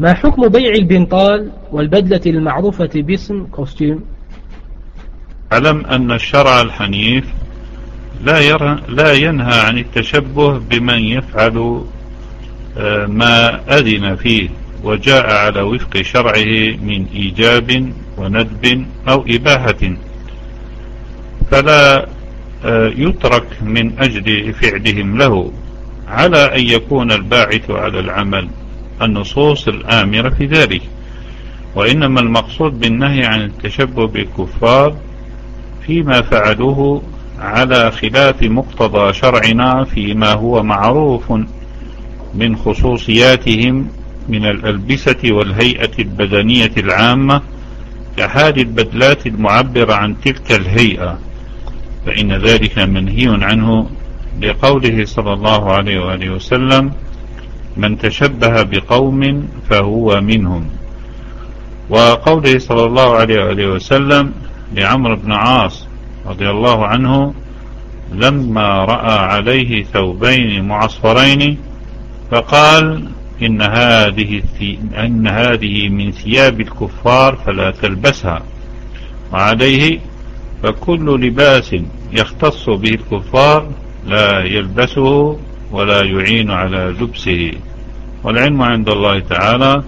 ما حكم بيع البنطال والبدلة المعروفة باسم كوستيم؟ علم أن الشرع الحنيف لا, يرى لا ينهى عن التشبه بمن يفعل آه، ما أذن فيه وجاء على وفق شرعه من إيجاب وندب أو إباحة. فلا آه، يترك من أجل فعلهم له على أن يكون الباعث على العمل. النصوص الآمرة في ذلك. وإنما المقصود بالنهي عن التشبه بالكفار فيما فعلوه على خلاف مقتضى شرعنا فيما هو معروف من خصوصياتهم من الألبسة والهيئة البدنية العامة كحال البدلات المعبرة عن تلك الهيئة. فإن ذلك منهي عنه لقوله صلى الله عليه وآله وسلم من تشبه بقوم فهو منهم. وقوله صلى الله عليه وآله وسلم لعمرو بن عاص رضي الله عنه لما رأى عليه ثوبين معصفرين فقال إن هذه أن هذه من ثياب الكفار فلا تلبسها. وعليه فكل لباس يختص به الكفار لا يلبسه ولا يعين على لبسه. والعلم عند الله تعالى